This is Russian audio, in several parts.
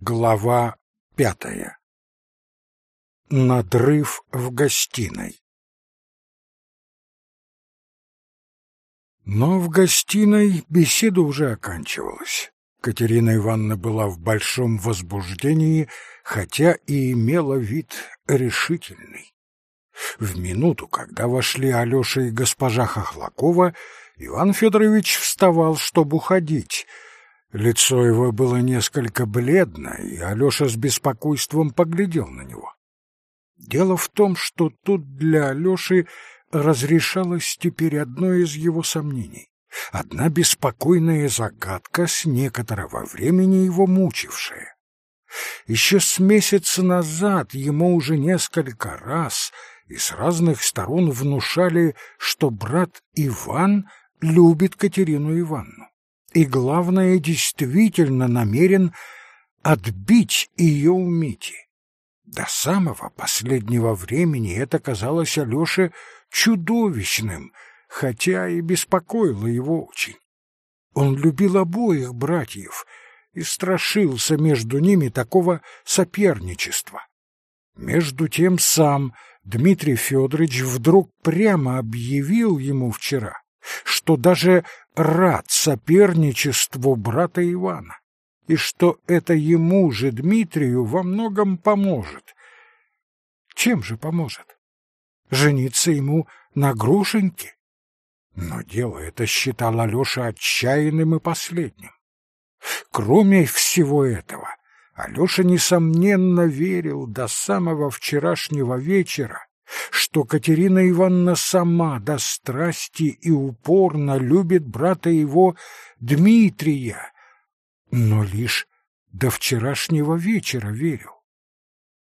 Глава пятая Надрыв в гостиной Но в гостиной беседа уже оканчивалась. Катерина Ивановна была в большом возбуждении, хотя и имела вид решительный. В минуту, когда вошли Алеша и госпожа Хохлакова, Иван Федорович вставал, чтобы уходить — Лицо его было несколько бледно, и Алёша с беспокойством поглядел на него. Дело в том, что тут для Алёши разрешалось теперь одно из его сомнений. Одна беспокойная загадка с некоторого времени его мучившая. Еще с месяца назад ему уже несколько раз и с разных сторон внушали, что брат Иван любит Катерину Ивановну и, главное, действительно намерен отбить ее у Мити. До самого последнего времени это казалось Алёше чудовищным, хотя и беспокоило его очень. Он любил обоих братьев и страшился между ними такого соперничества. Между тем сам Дмитрий Федорович вдруг прямо объявил ему вчера, что даже рад соперничеству брата Ивана, и что это ему же, Дмитрию, во многом поможет. Чем же поможет? Жениться ему на Грушеньке? Но дело это считал Алеша отчаянным и последним. Кроме всего этого, Алеша, несомненно, верил до самого вчерашнего вечера, что Катерина Ивановна сама до страсти и упорно любит брата его Дмитрия, но лишь до вчерашнего вечера верил.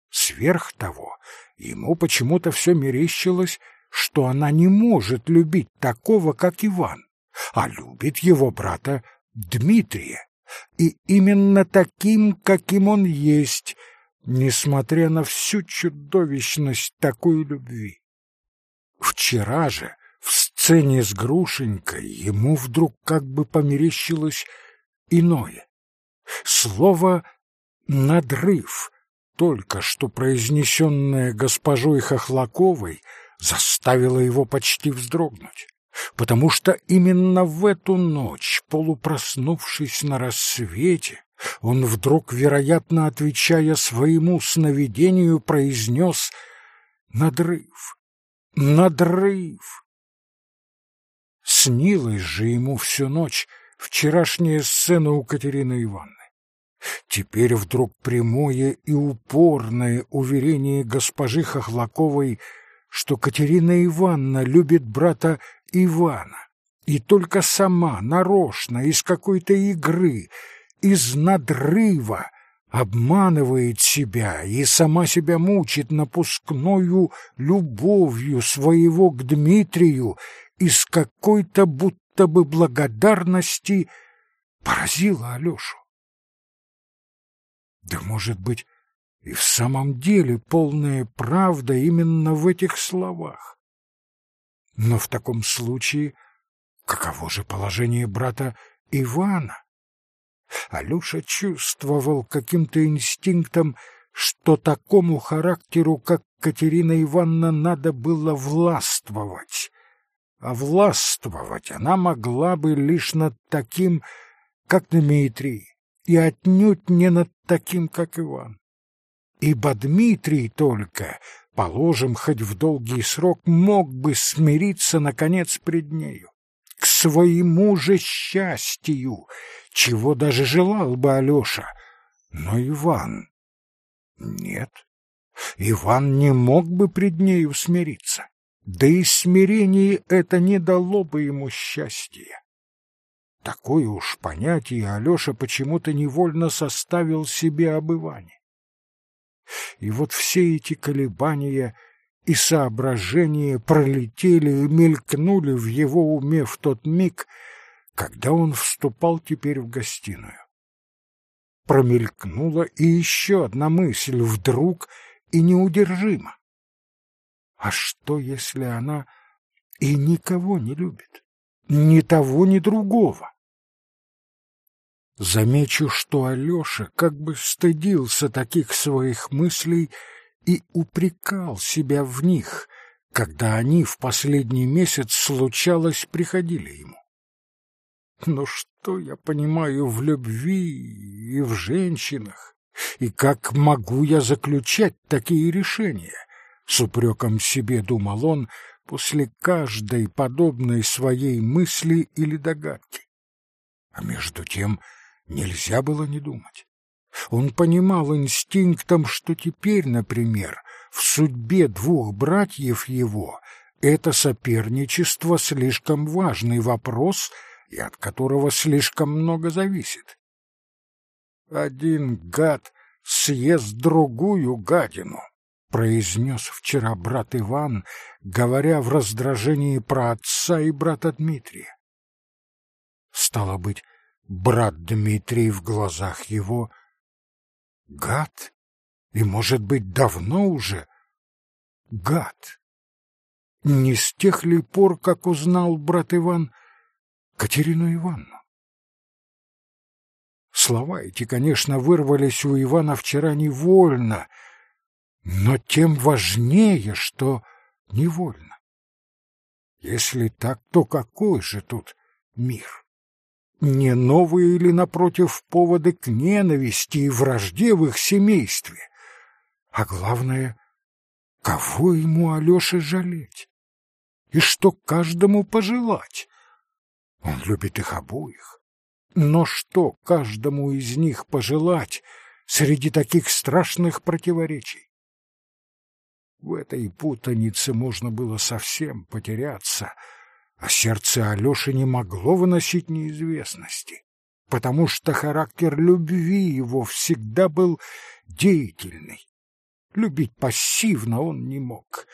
Сверх того, ему почему-то все мерещилось, что она не может любить такого, как Иван, а любит его брата Дмитрия, и именно таким, каким он есть — несмотря на всю чудовищность такой любви. Вчера же, в сцене с Грушенькой, ему вдруг как бы померещилось иное. Слово «надрыв», только что произнесенное госпожой Хохлаковой, заставило его почти вздрогнуть потому что именно в эту ночь, полупроснувшись на рассвете, он вдруг, вероятно, отвечая своему сновидению, произнес «Надрыв! Надрыв!» Снилась же ему всю ночь вчерашняя сцена у Катерины Ивановны. Теперь вдруг прямое и упорное уверение госпожи Хохлаковой, что Катерина Ивановна любит брата Ивана, и только сама, нарочно, из какой-то игры, из надрыва, обманывает себя и сама себя мучит напускною любовью своего к Дмитрию из какой-то будто бы благодарности поразила Алешу. Да, может быть, и в самом деле полная правда именно в этих словах. Но в таком случае каково же положение брата Ивана? Алёша чувствовал каким-то инстинктом, что такому характеру, как Катерина Ивановна, надо было властвовать. А властвовать она могла бы лишь над таким, как Дмитрий, и отнюдь не над таким, как Иван. Ибо Дмитрий только положим, хоть в долгий срок, мог бы смириться, наконец, пред нею. К своему же счастью, чего даже желал бы Алеша. Но Иван... Нет, Иван не мог бы пред нею смириться. Да и смирение это не дало бы ему счастья. Такое уж понятие Алеша почему-то невольно составил себе об Иване. И вот все эти колебания и соображения пролетели и мелькнули в его уме в тот миг, когда он вступал теперь в гостиную. Промелькнула и еще одна мысль вдруг и неудержима. А что, если она и никого не любит? Ни того, ни другого. Замечу, что Алёша как бы стыдился таких своих мыслей и упрекал себя в них, когда они в последний месяц случалось приходили ему. Но что я понимаю в любви и в женщинах? И как могу я заключать такие решения? С упреком себе думал он после каждой подобной своей мысли или догадки. А между тем нельзя было не думать. Он понимал инстинктом, что теперь, например, в судьбе двух братьев его это соперничество слишком важный вопрос и от которого слишком много зависит. Один гад съест другую гадину, произнес вчера брат Иван, говоря в раздражении про отца и брата Дмитрия. Стало быть, брат Дмитрий в глазах его гад, и, может быть, давно уже гад. Не с тех ли пор, как узнал брат Иван Катерину Ивановну? Слова эти, конечно, вырвались у Ивана вчера невольно, но тем важнее, что невольно. Если так, то какой же тут мир? Не новые или, напротив, поводы к ненависти и вражде в их семействе? А главное, кого ему Алёше жалеть? И что каждому пожелать? Он любит их обоих. Но что каждому из них пожелать среди таких страшных противоречий? В этой путанице можно было совсем потеряться, а сердце Алёши не могло выносить неизвестности, потому что характер любви его всегда был деятельный. Любить пассивно он не мог.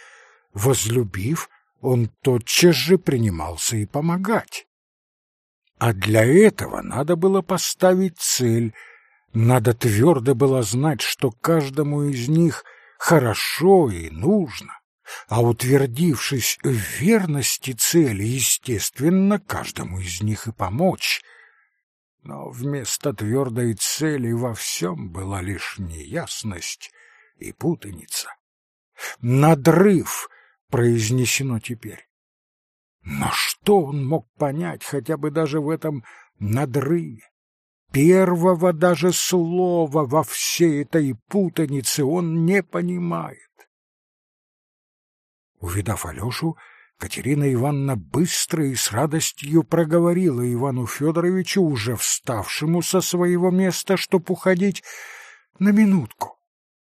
Возлюбив, он тотчас же принимался и помогать. А для этого надо было поставить цель, надо твердо было знать, что каждому из них хорошо и нужно, а утвердившись в верности цели, естественно, каждому из них и помочь. Но вместо твердой цели во всем была лишь неясность и путаница. «Надрыв» произнесено теперь. Но что он мог понять хотя бы даже в этом надрыве? Первого даже слова во всей этой путанице он не понимает. Увидав Алешу, Катерина Ивановна быстро и с радостью проговорила Ивану Федоровичу, уже вставшему со своего места, чтоб уходить, на минутку.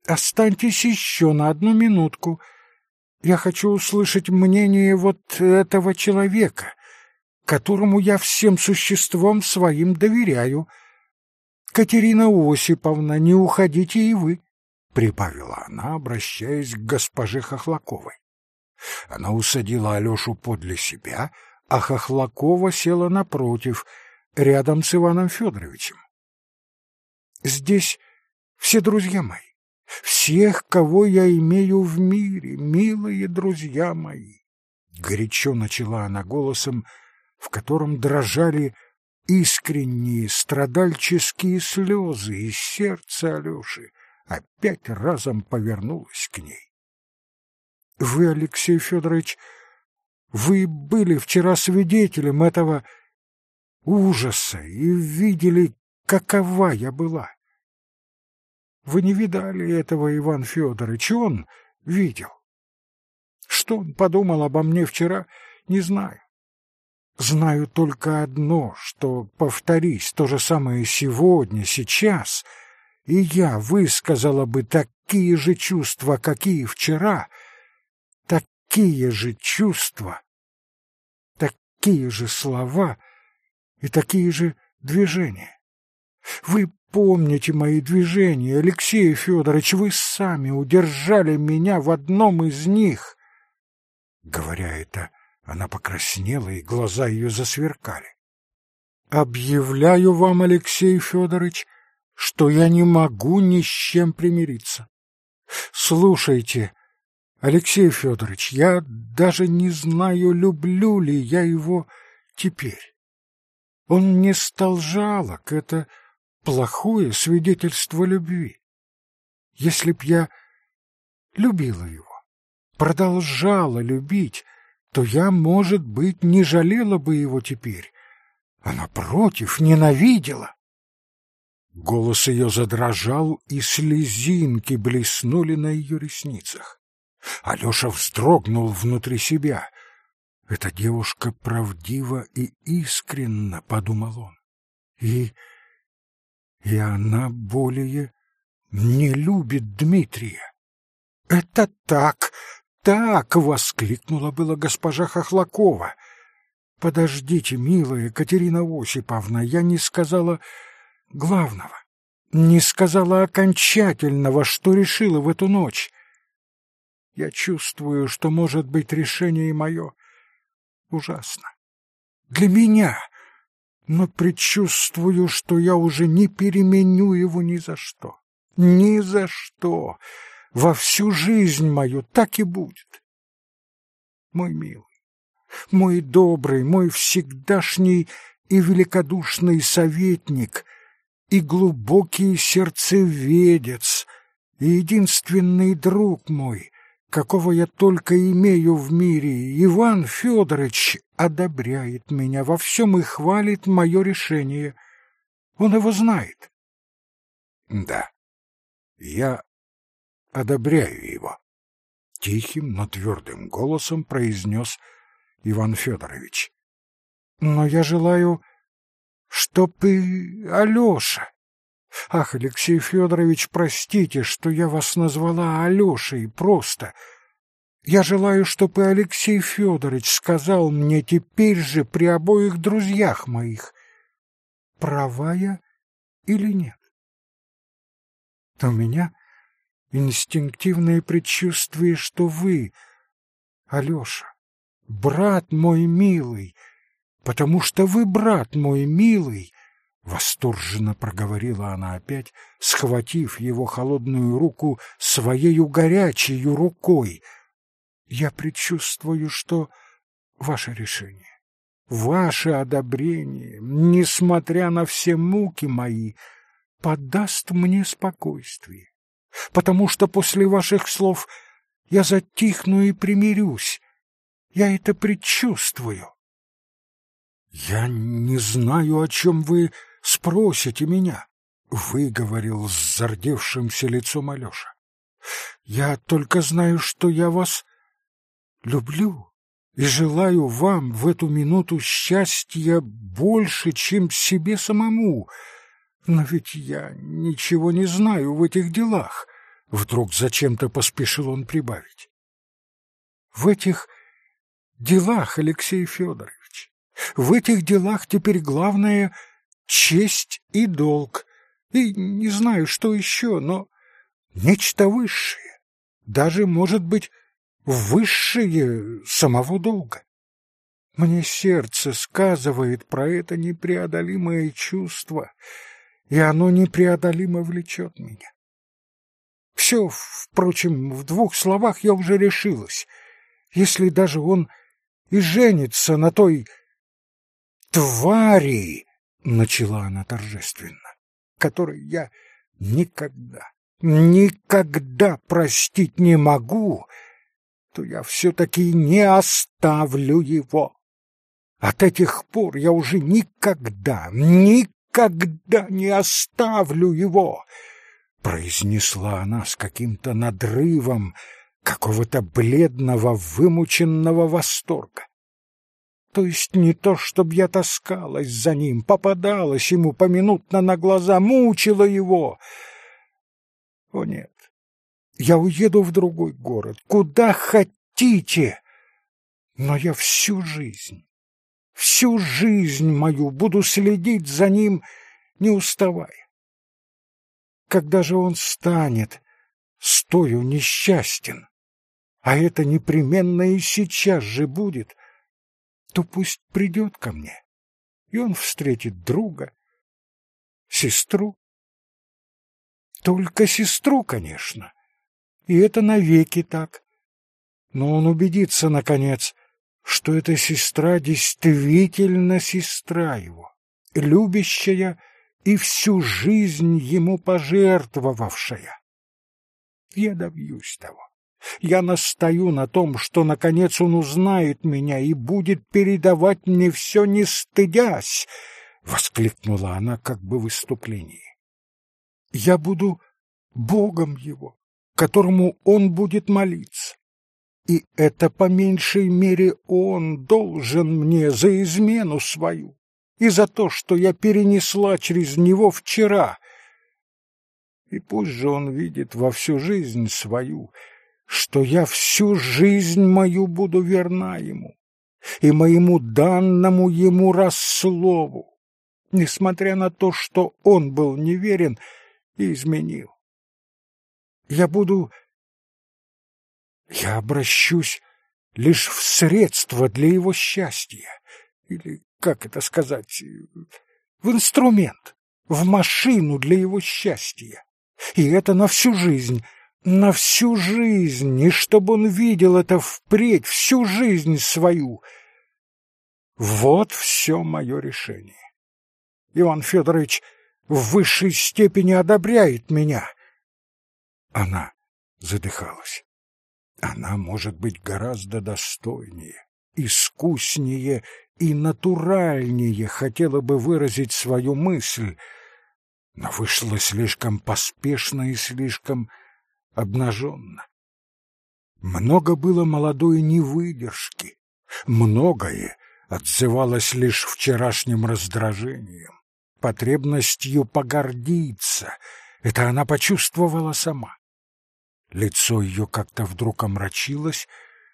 Останьтесь еще на одну минутку. Я хочу услышать мнение вот этого человека, которому я всем существом своим доверяю. Катерина Осиповна, не уходите и вы, — прибавила она, обращаясь к госпоже Хохлаковой. Она усадила Алешу подле себя, а Хохлакова села напротив, рядом с Иваном Федоровичем. Здесь все друзья мои всех, кого я имею в мире, милые друзья мои. Горячо начала она голосом, в котором дрожали искренние страдальческие слезы, и сердце Алёши опять разом повернулось к ней. Вы, Алексей Федорович, вы были вчера свидетелем этого ужаса и видели, какова я была. Вы не видали этого, Иван Федорович, он видел. Что он подумал обо мне вчера, не знаю. Знаю только одно, что, повторись, то же самое сегодня, сейчас, и я высказала бы такие же чувства, какие вчера, такие же чувства, такие же слова и такие же движения. Вы помните мои движения, Алексей Федорович, вы сами удержали меня в одном из них. Говоря это, она покраснела, и глаза ее засверкали. Объявляю вам, Алексей Федорович, что я не могу ни с чем примириться. Слушайте, Алексей Федорович, я даже не знаю, люблю ли я его теперь. Он не стал жалок, это плохое свидетельство любви. Если б я любила его, продолжала любить, то я, может быть, не жалела бы его теперь, а, напротив, ненавидела. Голос ее задрожал, и слезинки блеснули на ее ресницах. Алеша вздрогнул внутри себя. «Эта девушка правдива и искренна», — подумал он. «И... и она более не любит Дмитрия». «Это так, так!» — воскликнула была госпожа Хохлакова. «Подождите, милая Катерина Осиповна, я не сказала главного, не сказала окончательного, что решила в эту ночь. Я чувствую, что, может быть, решение мое ужасно. Для меня, но предчувствую, что я уже не переменю его ни за что. Ни за что во всю жизнь мою так и будет. Мой милый, мой добрый, мой всегдашний и великодушный советник, и глубокий сердцеведец, и единственный друг мой, какого я только имею в мире, Иван Федорович одобряет меня во всем и хвалит мое решение. Он его знает. Да, я одобряю его. Тихим, но твердым голосом произнес Иван Федорович. Но я желаю, чтоб и Алеша. Ах, Алексей Федорович, простите, что я вас назвала Алешей просто. Я желаю, чтоб и Алексей Федорович сказал мне теперь же при обоих друзьях моих, права я или нет. У меня инстинктивное предчувствие, что вы, Алеша, брат мой милый, потому что вы, брат мой милый, восторженно проговорила она опять, схватив его холодную руку своею горячей рукой. Я предчувствую, что ваше решение, ваше одобрение, несмотря на все муки мои, подаст мне спокойствие потому что после ваших слов я затихну и примирюсь. Я это предчувствую. Я не знаю, о чем вы спросите меня, выговорил с зардевшимся лицом Алеша. Я только знаю, что я вас люблю и желаю вам в эту минуту счастья больше, чем себе самому, но ведь я ничего не знаю в этих делах. Вдруг зачем-то поспешил он прибавить. В этих делах, Алексей Федорович, в этих делах теперь главное — честь и долг. И не знаю, что еще, но нечто высшее, даже, может быть, высшее самого долга. Мне сердце сказывает про это непреодолимое чувство — и оно непреодолимо влечет меня. Все, впрочем, в двух словах я уже решилась. Если даже он и женится на той твари, — начала она торжественно, — которой я никогда, никогда простить не могу, то я все-таки не оставлю его. От этих пор я уже никогда никогда не оставлю его!» произнесла она с каким-то надрывом какого-то бледного, вымученного восторга. То есть не то, чтобы я таскалась за ним, попадалась ему поминутно на глаза, мучила его. О нет, я уеду в другой город, куда хотите, но я всю жизнь Всю жизнь мою буду следить за ним, не уставая. Когда же он станет, стою несчастен, а это непременно и сейчас же будет, то пусть придет ко мне, и он встретит друга, сестру. Только сестру, конечно, и это навеки так. Но он убедится, наконец, что эта сестра действительно сестра его, любящая и всю жизнь ему пожертвовавшая. Я добьюсь того. Я настаю на том, что, наконец, он узнает меня и будет передавать мне все, не стыдясь, — воскликнула она как бы в выступлении. Я буду Богом его, которому он будет молиться. И это по меньшей мере он должен мне за измену свою и за то, что я перенесла через него вчера. И пусть же он видит во всю жизнь свою, что я всю жизнь мою буду верна ему и моему данному ему расслову, несмотря на то, что он был неверен и изменил. Я буду... Я обращусь лишь в средства для его счастья, или как это сказать, в инструмент, в машину для его счастья. И это на всю жизнь, на всю жизнь, и чтобы он видел это впредь, всю жизнь свою. Вот все мое решение. Иван Федорович в высшей степени одобряет меня. Она задыхалась. Она может быть гораздо достойнее, искуснее и натуральнее хотела бы выразить свою мысль, но вышло слишком поспешно и слишком обнаженно. Много было молодой невыдержки, многое отзывалось лишь вчерашним раздражением, потребностью погордиться. Это она почувствовала сама. Лицо ее как-то вдруг омрачилось,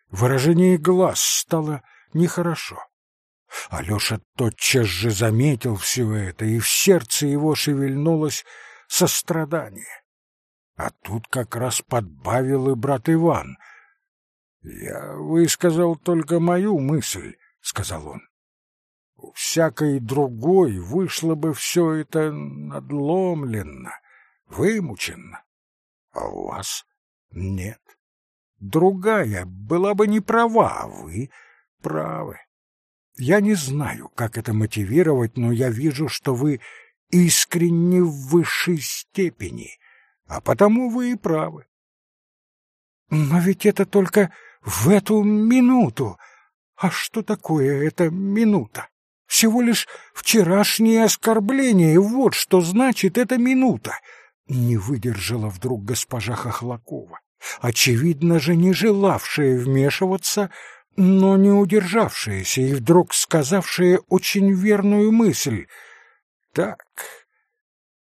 выражение глаз стало нехорошо. Алеша тотчас же заметил все это, и в сердце его шевельнулось сострадание. А тут как раз подбавил и брат Иван. «Я высказал только мою мысль», — сказал он. «У всякой другой вышло бы все это надломленно, вымученно, а у вас нет. Другая была бы не права, а вы правы. Я не знаю, как это мотивировать, но я вижу, что вы искренне в высшей степени, а потому вы и правы. Но ведь это только в эту минуту. А что такое эта минута? Всего лишь вчерашнее оскорбление, вот что значит эта минута. Не выдержала вдруг госпожа Хохлакова, очевидно же не желавшая вмешиваться но не удержавшаяся и вдруг сказавшая очень верную мысль. «Так,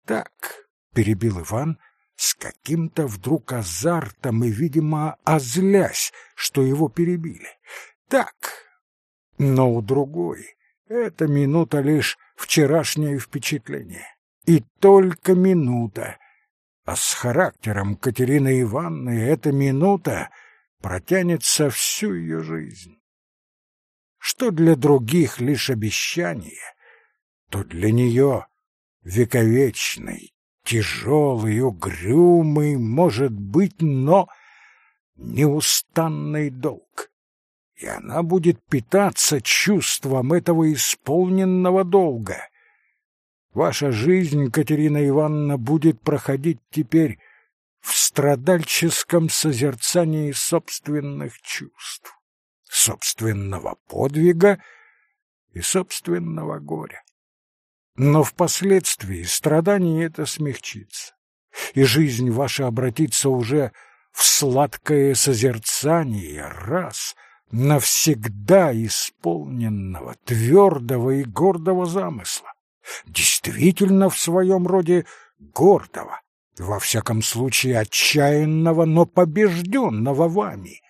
так», — перебил Иван, с каким-то вдруг азартом и, видимо, озлясь, что его перебили. «Так, но у другой эта минута лишь вчерашнее впечатление. И только минута. А с характером Катерины Ивановны эта минута — протянется всю ее жизнь. Что для других лишь обещание, то для нее вековечный, тяжелый, угрюмый, может быть, но неустанный долг. И она будет питаться чувством этого исполненного долга. Ваша жизнь, Катерина Ивановна, будет проходить теперь в страдальческом созерцании собственных чувств, собственного подвига и собственного горя. Но впоследствии страдание это смягчится, и жизнь ваша обратится уже в сладкое созерцание раз навсегда исполненного, твердого и гордого замысла, действительно в своем роде гордого, во всяком случае отчаянного, но побежденного вами.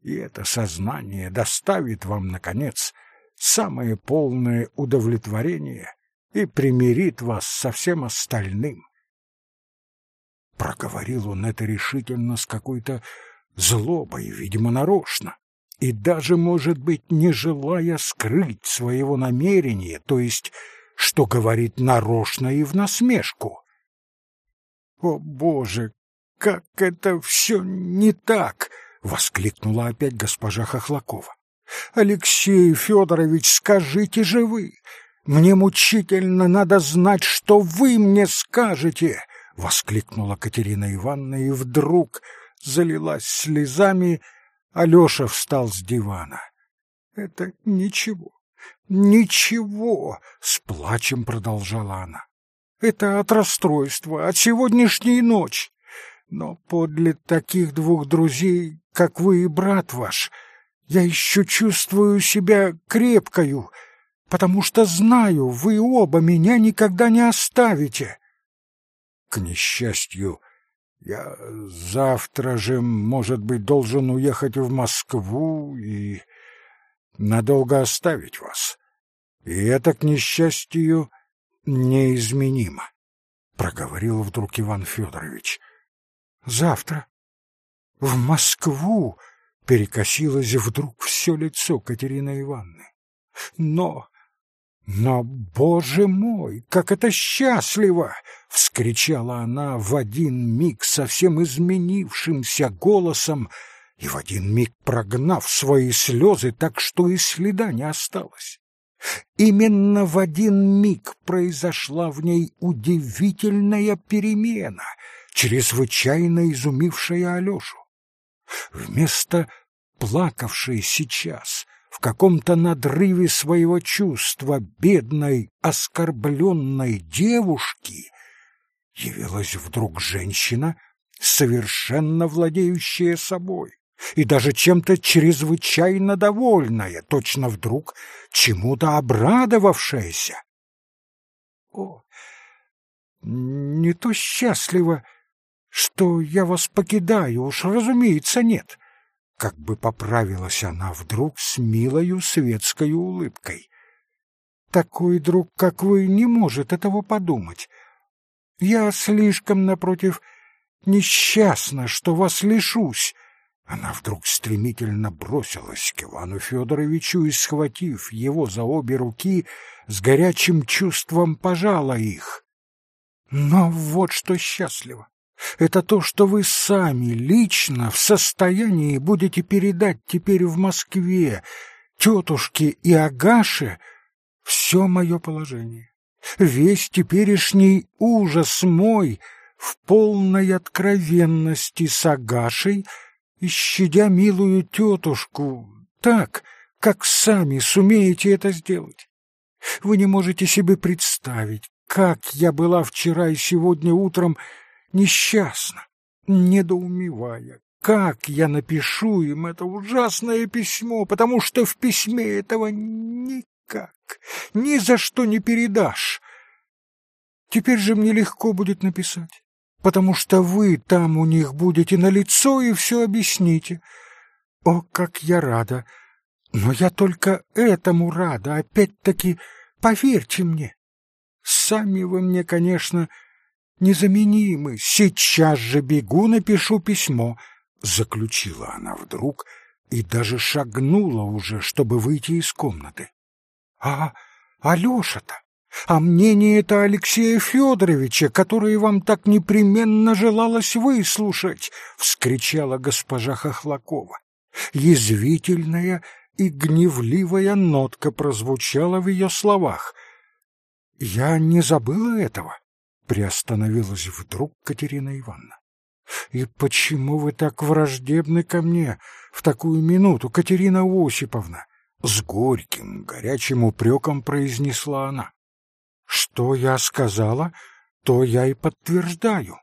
И это сознание доставит вам, наконец, самое полное удовлетворение и примирит вас со всем остальным. Проговорил он это решительно с какой-то злобой, видимо, нарочно, и даже, может быть, не желая скрыть своего намерения, то есть, что говорит нарочно и в насмешку. «О, Боже, как это все не так!» — воскликнула опять госпожа Хохлакова. «Алексей Федорович, скажите же вы, Мне мучительно надо знать, что вы мне скажете!» — воскликнула Катерина Ивановна и вдруг залилась слезами. Алеша встал с дивана. «Это ничего, ничего!» — с плачем продолжала она. «Это от расстройства, от сегодняшней ночи. Но подле таких двух друзей, как вы и брат ваш, я еще чувствую себя крепкою, потому что знаю, вы оба меня никогда не оставите. К несчастью, я завтра же, может быть, должен уехать в Москву и надолго оставить вас. И это, к несчастью, неизменимо, — проговорил вдруг Иван Федорович. Завтра. В Москву перекосилось вдруг все лицо Катерины Ивановны. Но... Но, боже мой, как это счастливо! Вскричала она в один миг совсем изменившимся голосом и в один миг прогнав свои слезы так, что и следа не осталось. Именно в один миг произошла в ней удивительная перемена — чрезвычайно изумившая Алешу. Вместо плакавшей сейчас в каком-то надрыве своего чувства бедной, оскорбленной девушки явилась вдруг женщина, совершенно владеющая собой и даже чем-то чрезвычайно довольная, точно вдруг чему-то обрадовавшаяся. О, не то счастливо, что я вас покидаю, уж разумеется, нет. Как бы поправилась она вдруг с милою светской улыбкой. Такой друг, как вы, не может этого подумать. Я слишком, напротив, несчастна, что вас лишусь. Она вдруг стремительно бросилась к Ивану Федоровичу и, схватив его за обе руки, с горячим чувством пожала их. Но вот что счастливо это то, что вы сами лично в состоянии будете передать теперь в Москве тетушке и Агаше все мое положение. Весь теперешний ужас мой в полной откровенности с Агашей и милую тетушку так, как сами сумеете это сделать. Вы не можете себе представить, как я была вчера и сегодня утром несчастна, недоумевая, как я напишу им это ужасное письмо, потому что в письме этого никак, ни за что не передашь. Теперь же мне легко будет написать, потому что вы там у них будете на лицо и все объясните. О, как я рада! Но я только этому рада, опять-таки, поверьте мне. Сами вы мне, конечно, незаменимы. Сейчас же бегу, напишу письмо, заключила она вдруг и даже шагнула уже, чтобы выйти из комнаты. А Алёша-то, а мнение это Алексея Федоровича, которое вам так непременно желалось выслушать, вскричала госпожа Хохлакова. Язвительная и гневливая нотка прозвучала в ее словах. Я не забыла этого приостановилась вдруг Катерина Ивановна. «И почему вы так враждебны ко мне в такую минуту, Катерина Осиповна?» С горьким, горячим упреком произнесла она. «Что я сказала, то я и подтверждаю.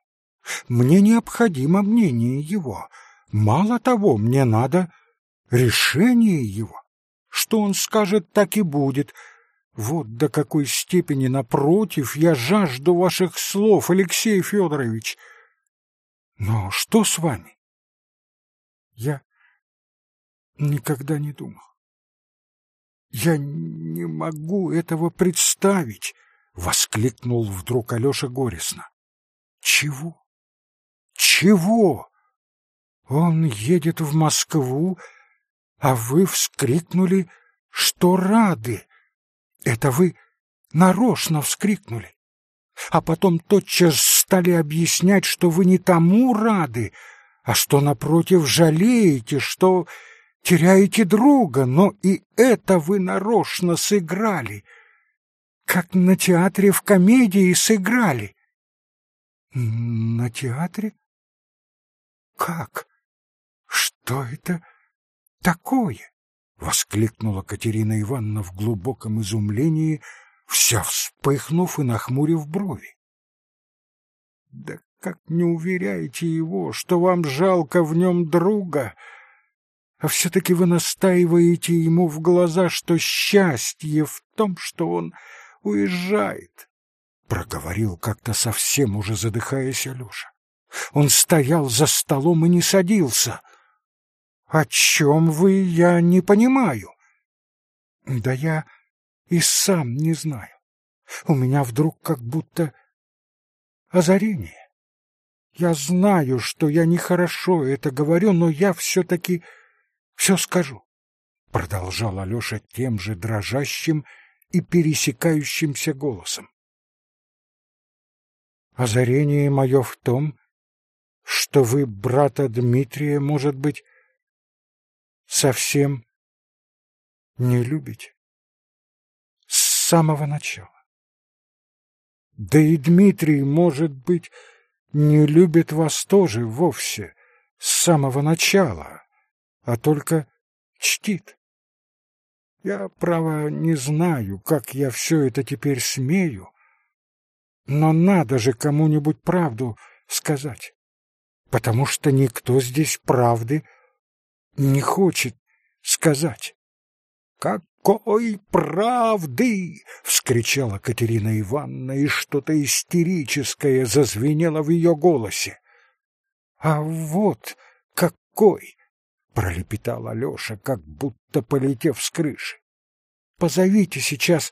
Мне необходимо мнение его. Мало того, мне надо решение его. Что он скажет, так и будет, вот до какой степени, напротив, я жажду ваших слов, Алексей Федорович. Но что с вами? Я никогда не думал. Я не могу этого представить, воскликнул вдруг Алёша горестно. Чего? Чего? Он едет в Москву, а вы вскрикнули, что рады. Это вы нарочно вскрикнули, а потом тотчас стали объяснять, что вы не тому рады, а что, напротив, жалеете, что теряете друга, но и это вы нарочно сыграли. как на театре в комедии сыграли. На театре? Как? Что это такое? Воскликнула Катерина Ивановна в глубоком изумлении, вся вспыхнув и нахмурив брови. Да как не уверяете его, что вам жалко в нем друга, а все-таки вы настаиваете ему в глаза, что счастье в том, что он уезжает, — проговорил как-то совсем уже задыхаясь Алеша. Он стоял за столом и не садился. — О чем вы, я не понимаю. — Да я и сам не знаю. У меня вдруг как будто озарение. Я знаю, что я нехорошо это говорю, но я все-таки все скажу. Продолжал Алеша тем же дрожащим и пересекающимся голосом. Озарение мое в том, что вы брата Дмитрия, может быть, совсем не любите. С самого начала. Да и Дмитрий, может быть, не любит вас тоже вовсе с самого начала, а только чтит. Я, право, не знаю, как я все это теперь смею, но надо же кому-нибудь правду сказать, потому что никто здесь правды не хочет сказать. «Какой правды!» — вскричала Катерина Ивановна, и что-то истерическое зазвенело в ее голосе. «А вот какой!» пролепетал Алёша, как будто полетев с крыши. Позовите сейчас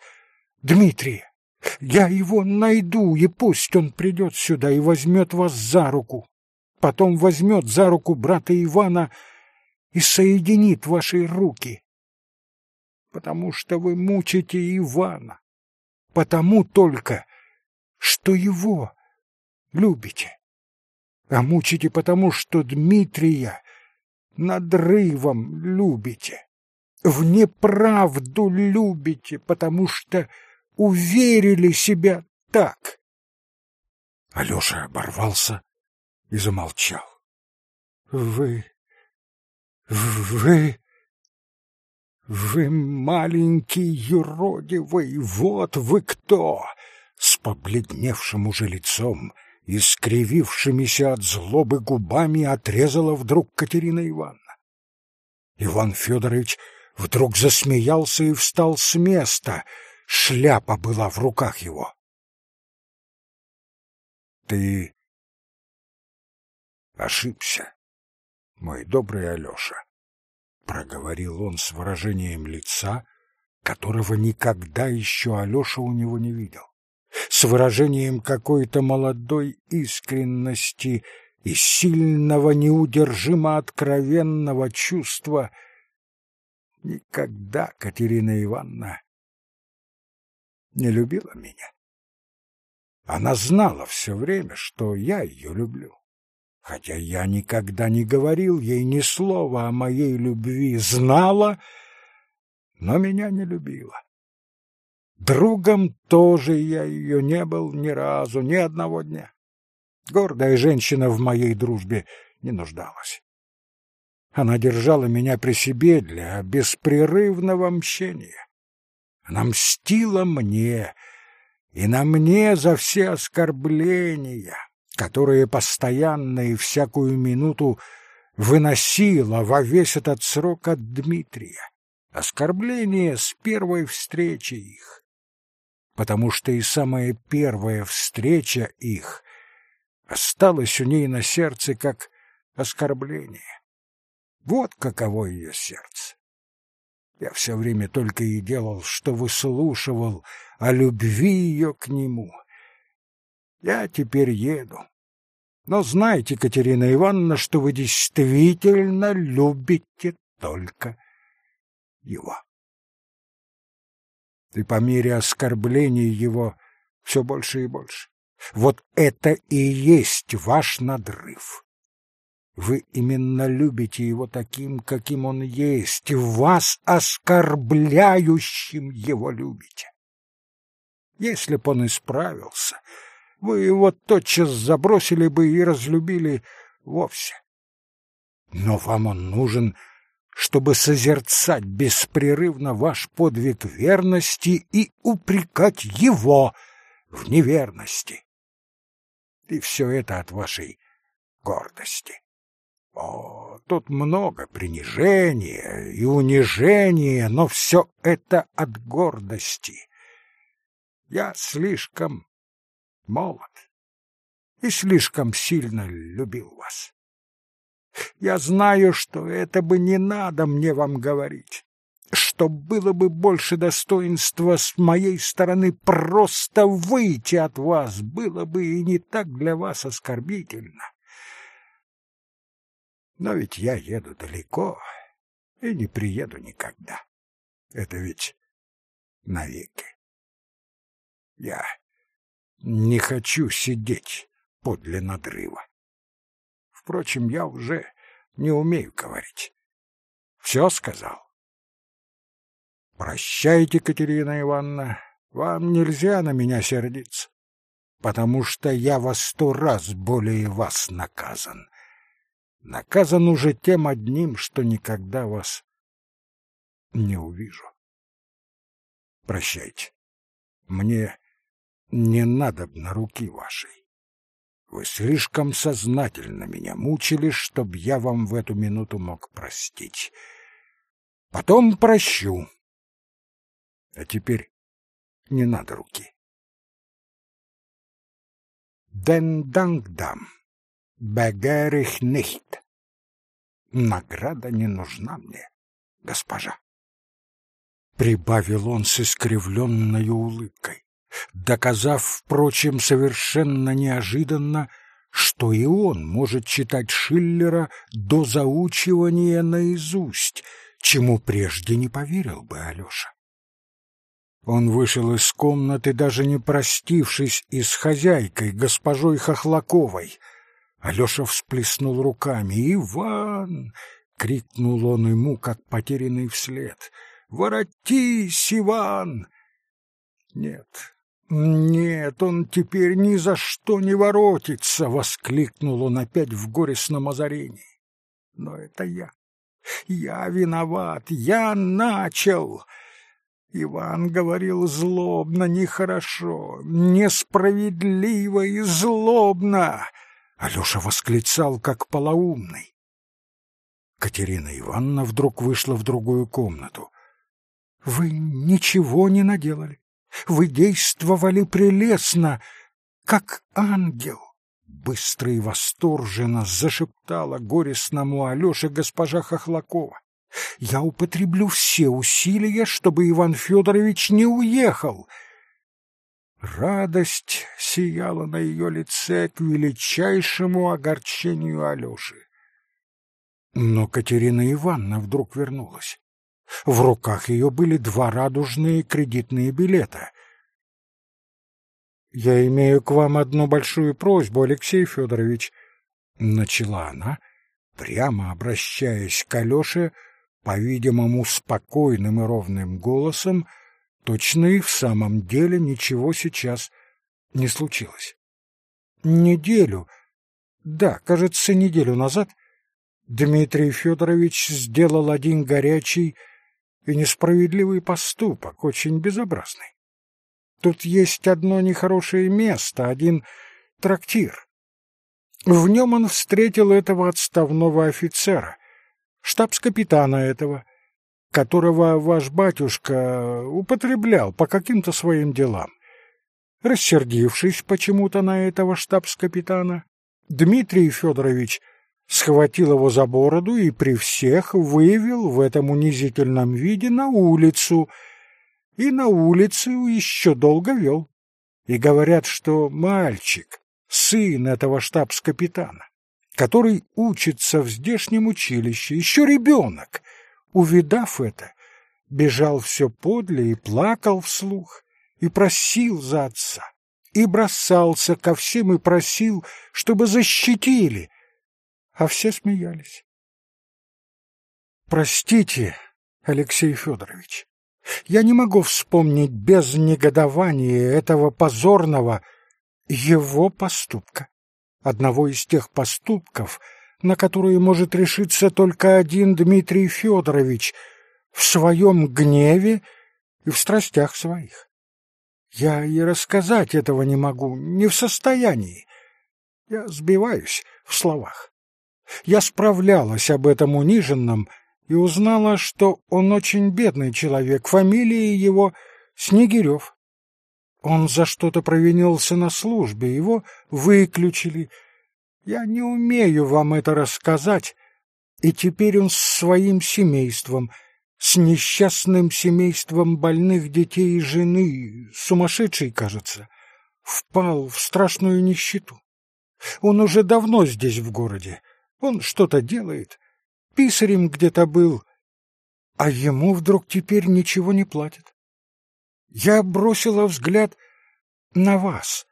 Дмитрия. Я его найду, и пусть он придет сюда и возьмет вас за руку. Потом возьмет за руку брата Ивана и соединит ваши руки. Потому что вы мучите Ивана. Потому только, что его любите. А мучите потому, что Дмитрия надрывом любите, в неправду любите, потому что уверили себя так. Алёша оборвался и замолчал. Вы... вы... Вы маленький юродивый, вот вы кто! С побледневшим уже лицом и скривившимися от злобы губами отрезала вдруг Катерина Ивановна. Иван Федорович вдруг засмеялся и встал с места. Шляпа была в руках его. Ты ошибся, мой добрый Алёша, проговорил он с выражением лица, которого никогда еще Алёша у него не видел с выражением какой-то молодой искренности и сильного, неудержимо откровенного чувства. Никогда Катерина Ивановна не любила меня. Она знала все время, что я ее люблю. Хотя я никогда не говорил ей ни слова о моей любви, знала, но меня не любила. Другом тоже я ее не был ни разу, ни одного дня. Гордая женщина в моей дружбе не нуждалась. Она держала меня при себе для беспрерывного мщения. Она мстила мне, и на мне за все оскорбления, которые постоянно и всякую минуту выносила во весь этот срок от Дмитрия. Оскорбления с первой встречи их потому что и самая первая встреча их осталась у ней на сердце как оскорбление. Вот каково ее сердце. Я все время только и делал, что выслушивал о любви ее к нему. Я теперь еду. Но знайте, Катерина Ивановна, что вы действительно любите только его и по мере оскорблений его все больше и больше. Вот это и есть ваш надрыв. Вы именно любите его таким, каким он есть, вас оскорбляющим его любите. Если б он исправился, вы его тотчас забросили бы и разлюбили вовсе. Но вам он нужен, чтобы созерцать беспрерывно ваш подвиг верности и упрекать его в неверности. И все это от вашей гордости. О, тут много принижения и унижения, но все это от гордости. Я слишком молод и слишком сильно любил вас. Я знаю, что это бы не надо мне вам говорить, что было бы больше достоинства с моей стороны просто выйти от вас, было бы и не так для вас оскорбительно. Но ведь я еду далеко и не приеду никогда. Это ведь навеки. Я не хочу сидеть подле надрыва. Впрочем, я уже не умею говорить. Все сказал. Прощайте, Катерина Ивановна, вам нельзя на меня сердиться, потому что я во сто раз более вас наказан. Наказан уже тем одним, что никогда вас не увижу. Прощайте. Мне не надо на руки вашей. Вы слишком сознательно меня мучили, чтоб я вам в эту минуту мог простить. Потом прощу. А теперь не надо руки. Ден дангдам, бегерих нихт. Награда не нужна мне, госпожа. Прибавил он с искривленной улыбкой доказав, впрочем, совершенно неожиданно, что и он может читать Шиллера до заучивания наизусть, чему прежде не поверил бы Алёша. Он вышел из комнаты, даже не простившись и с хозяйкой, госпожой Хохлаковой. Алёша всплеснул руками. «Иван!» — крикнул он ему, как потерянный вслед. «Воротись, Иван!» Нет, «Нет, он теперь ни за что не воротится!» — воскликнул он опять в горестном озарении. «Но это я. Я виноват. Я начал!» Иван говорил злобно, нехорошо, несправедливо и злобно. Алёша восклицал, как полоумный. Катерина Ивановна вдруг вышла в другую комнату. — Вы ничего не наделали. Вы действовали прелестно, как ангел. Быстро и восторженно зашептала горестному Алёше госпожа Хохлакова. Я употреблю все усилия, чтобы Иван Федорович не уехал. Радость сияла на ее лице к величайшему огорчению Алёши. Но Катерина Ивановна вдруг вернулась. В руках ее были два радужные кредитные билета. «Я имею к вам одну большую просьбу, Алексей Федорович», — начала она, прямо обращаясь к Алёше, по-видимому, спокойным и ровным голосом, точно и в самом деле ничего сейчас не случилось. Неделю, да, кажется, неделю назад Дмитрий Федорович сделал один горячий и несправедливый поступок, очень безобразный. Тут есть одно нехорошее место, один трактир. В нем он встретил этого отставного офицера, штабс-капитана этого, которого ваш батюшка употреблял по каким-то своим делам. Рассердившись почему-то на этого штабс-капитана, Дмитрий Федорович — схватил его за бороду и при всех вывел в этом унизительном виде на улицу, и на улицу еще долго вел. И говорят, что мальчик, сын этого штабс-капитана, который учится в здешнем училище, еще ребенок, увидав это, бежал все подле и плакал вслух, и просил за отца, и бросался ко всем и просил, чтобы защитили, а все смеялись. Простите, Алексей Федорович, Я не могу вспомнить без негодования этого позорного его поступка. Одного из тех поступков, на которые может решиться только один Дмитрий Федорович в своем гневе и в страстях своих. Я и рассказать этого не могу, не в состоянии. Я сбиваюсь в словах. Я справлялась об этом униженном и узнала, что он очень бедный человек, фамилия его Снегирев. Он за что-то провинился на службе, его выключили. Я не умею вам это рассказать, и теперь он с своим семейством, с несчастным семейством больных детей и жены, сумасшедший, кажется, впал в страшную нищету. Он уже давно здесь, в городе. Он что-то делает, писарем где-то был, а ему вдруг теперь ничего не платят. Я бросила взгляд на вас.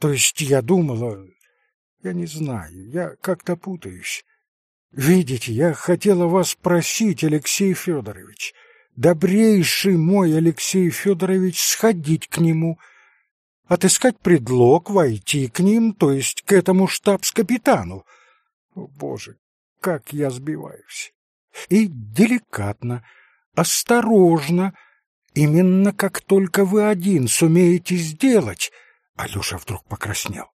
То есть я думала... Я не знаю, я как-то путаюсь. Видите, я хотела вас просить, Алексей Федорович, добрейший мой Алексей Федорович, сходить к нему, отыскать предлог войти к ним, то есть к этому штабс-капитану. Боже, как я сбиваюсь! И деликатно, осторожно, именно как только вы один сумеете сделать, Алёша вдруг покраснел,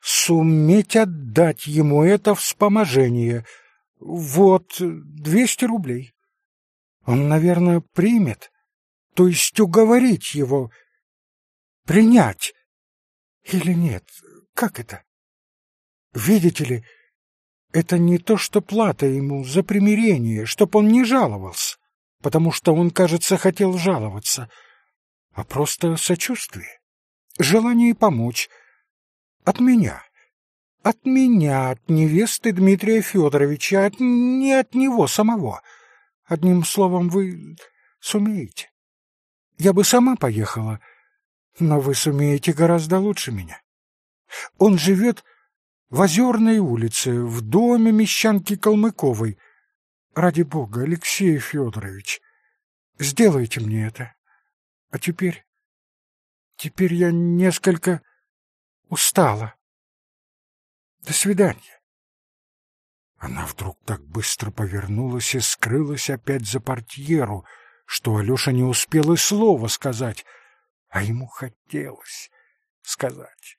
суметь отдать ему это вспоможение. Вот двести рублей. Он, наверное, примет, то есть уговорить его принять. Или нет, как это? Видите ли, это не то, что плата ему за примирение, чтоб он не жаловался, потому что он, кажется, хотел жаловаться, а просто сочувствие, желание помочь. От меня. От меня, от невесты Дмитрия Федоровича, от, не от него самого. Одним словом, вы сумеете. Я бы сама поехала, но вы сумеете гораздо лучше меня. Он живет в Озерной улице, в доме мещанки Калмыковой. Ради бога, Алексей Федорович, сделайте мне это. А теперь... Теперь я несколько устала. До свидания. Она вдруг так быстро повернулась и скрылась опять за портьеру, что Алеша не успел и слова сказать, а ему хотелось сказать.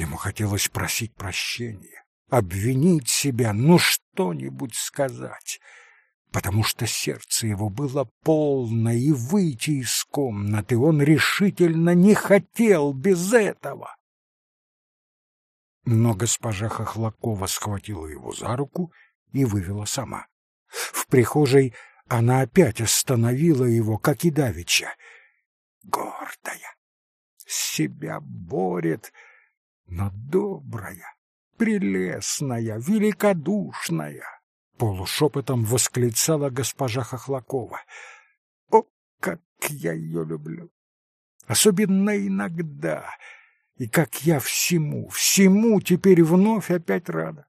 Ему хотелось просить прощения, обвинить себя, ну что-нибудь сказать, потому что сердце его было полно, и выйти из комнаты он решительно не хотел без этого. Но госпожа Хохлакова схватила его за руку и вывела сама. В прихожей она опять остановила его, как и давеча. Гордая, себя борет, но добрая, прелестная, великодушная, полушепотом восклицала госпожа Хохлакова. О, как я ее люблю! Особенно иногда, и как я всему, всему теперь вновь опять рада.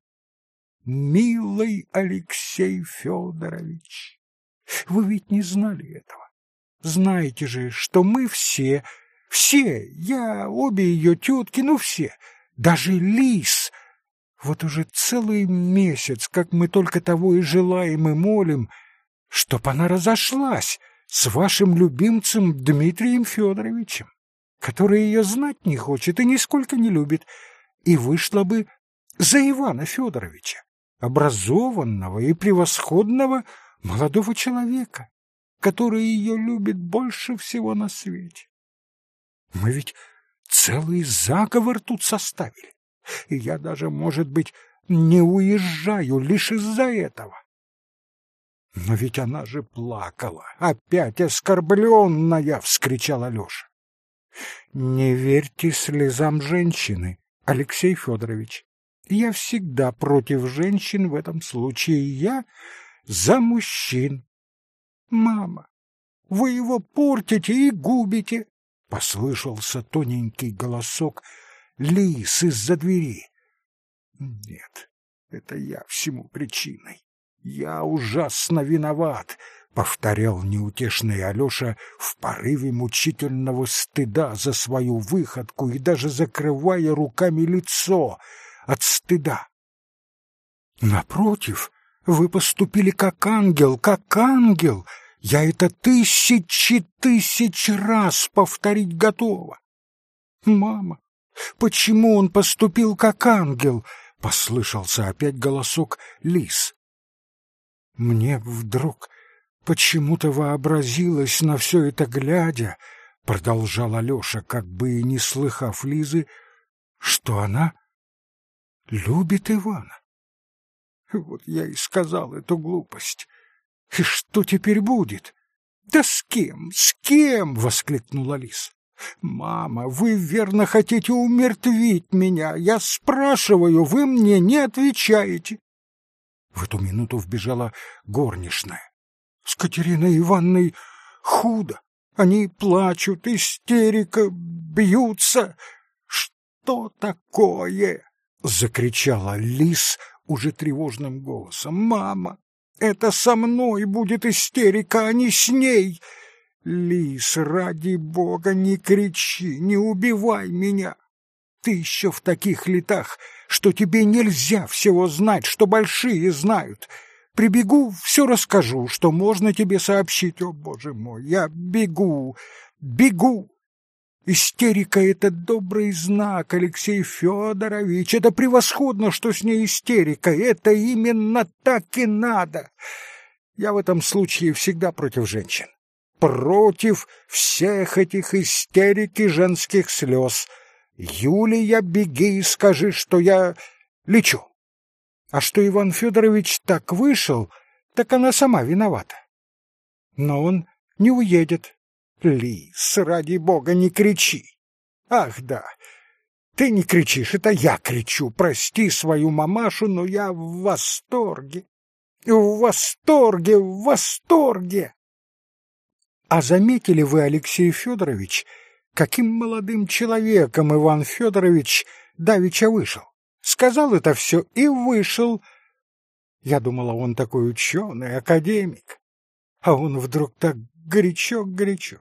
Милый Алексей Федорович, вы ведь не знали этого. Знаете же, что мы все все, я, обе ее тетки, ну все, даже Лис. Вот уже целый месяц, как мы только того и желаем и молим, чтоб она разошлась с вашим любимцем Дмитрием Федоровичем, который ее знать не хочет и нисколько не любит, и вышла бы за Ивана Федоровича, образованного и превосходного молодого человека, который ее любит больше всего на свете. Мы ведь целый заговор тут составили. И я даже, может быть, не уезжаю лишь из-за этого. Но ведь она же плакала, опять оскорбленная, — вскричал Алеша. Не верьте слезам женщины, Алексей Федорович. Я всегда против женщин в этом случае. Я за мужчин. Мама, вы его портите и губите. Послышался тоненький голосок Лис из-за двери. Нет, это я всему причиной. Я ужасно виноват. — повторял неутешный Алеша в порыве мучительного стыда за свою выходку и даже закрывая руками лицо от стыда. «Напротив, вы поступили как ангел, как ангел. Я это тысячи тысяч раз повторить готова. Мама, почему он поступил как ангел?» — послышался опять голосок Лис. Мне вдруг почему-то вообразилось на все это глядя, — продолжал Алеша, как бы и не слыхав Лизы, — что она любит Ивана. Вот я и сказал эту глупость. И что теперь будет? Да с кем, с кем? — воскликнула Лиз. Мама, вы верно хотите умертвить меня. Я спрашиваю, вы мне не отвечаете. В эту минуту вбежала горничная. С Катериной Ивановной худо. Они плачут, истерика, бьются. Что такое? Закричала Лис уже тревожным голосом. Мама, это со мной будет истерика, а не с ней. Лис, ради бога, не кричи, не убивай меня. Ты еще в таких летах, что тебе нельзя всего знать, что большие знают. Прибегу, все расскажу, что можно тебе сообщить. О, боже мой, я бегу, бегу. Истерика — это добрый знак, Алексей Федорович. Это превосходно, что с ней истерика. Это именно так и надо. Я в этом случае всегда против женщин. Против всех этих истерик и женских слез — Юлия, беги и скажи, что я лечу. А что Иван Федорович так вышел, так она сама виновата. Но он не уедет. Лис, ради бога, не кричи. Ах, да, ты не кричишь, это я кричу. Прости свою мамашу, но я в восторге. В восторге, в восторге. А заметили вы, Алексей Федорович, каким молодым человеком Иван Федорович давеча вышел. Сказал это все и вышел. Я думала, он такой ученый, академик. А он вдруг так горячо-горячо,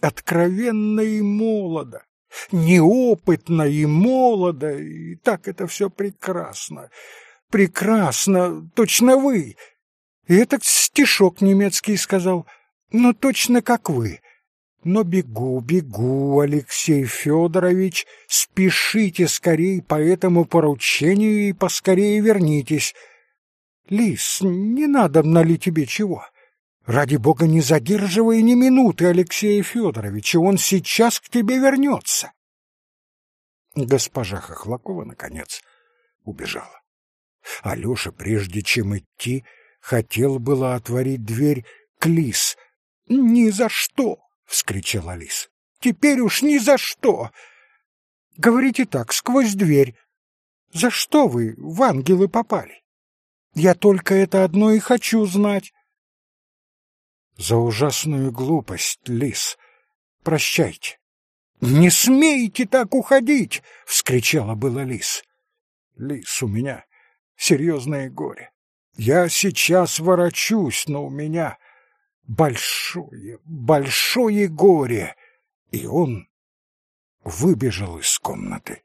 откровенно и молодо, неопытно и молодо, и так это все прекрасно. Прекрасно, точно вы. И этот стишок немецкий сказал, но точно как вы. Но бегу, бегу, Алексей Федорович, спешите скорей по этому поручению и поскорее вернитесь. Лис, не надо ли тебе чего? Ради бога, не задерживай ни минуты Алексея Федоровича, он сейчас к тебе вернется. Госпожа Хохлакова, наконец, убежала. Алеша, прежде чем идти, хотел было отворить дверь к Лис. «Ни за что!» — вскричала Лис. «Теперь уж ни за что!» «Говорите так, сквозь дверь. За что вы в ангелы попали? Я только это одно и хочу знать». «За ужасную глупость, Лис. Прощайте». «Не смейте так уходить!» — вскричала была Лис. «Лис, у меня серьезное горе. Я сейчас ворочусь, но у меня большое, большое горе, и он выбежал из комнаты.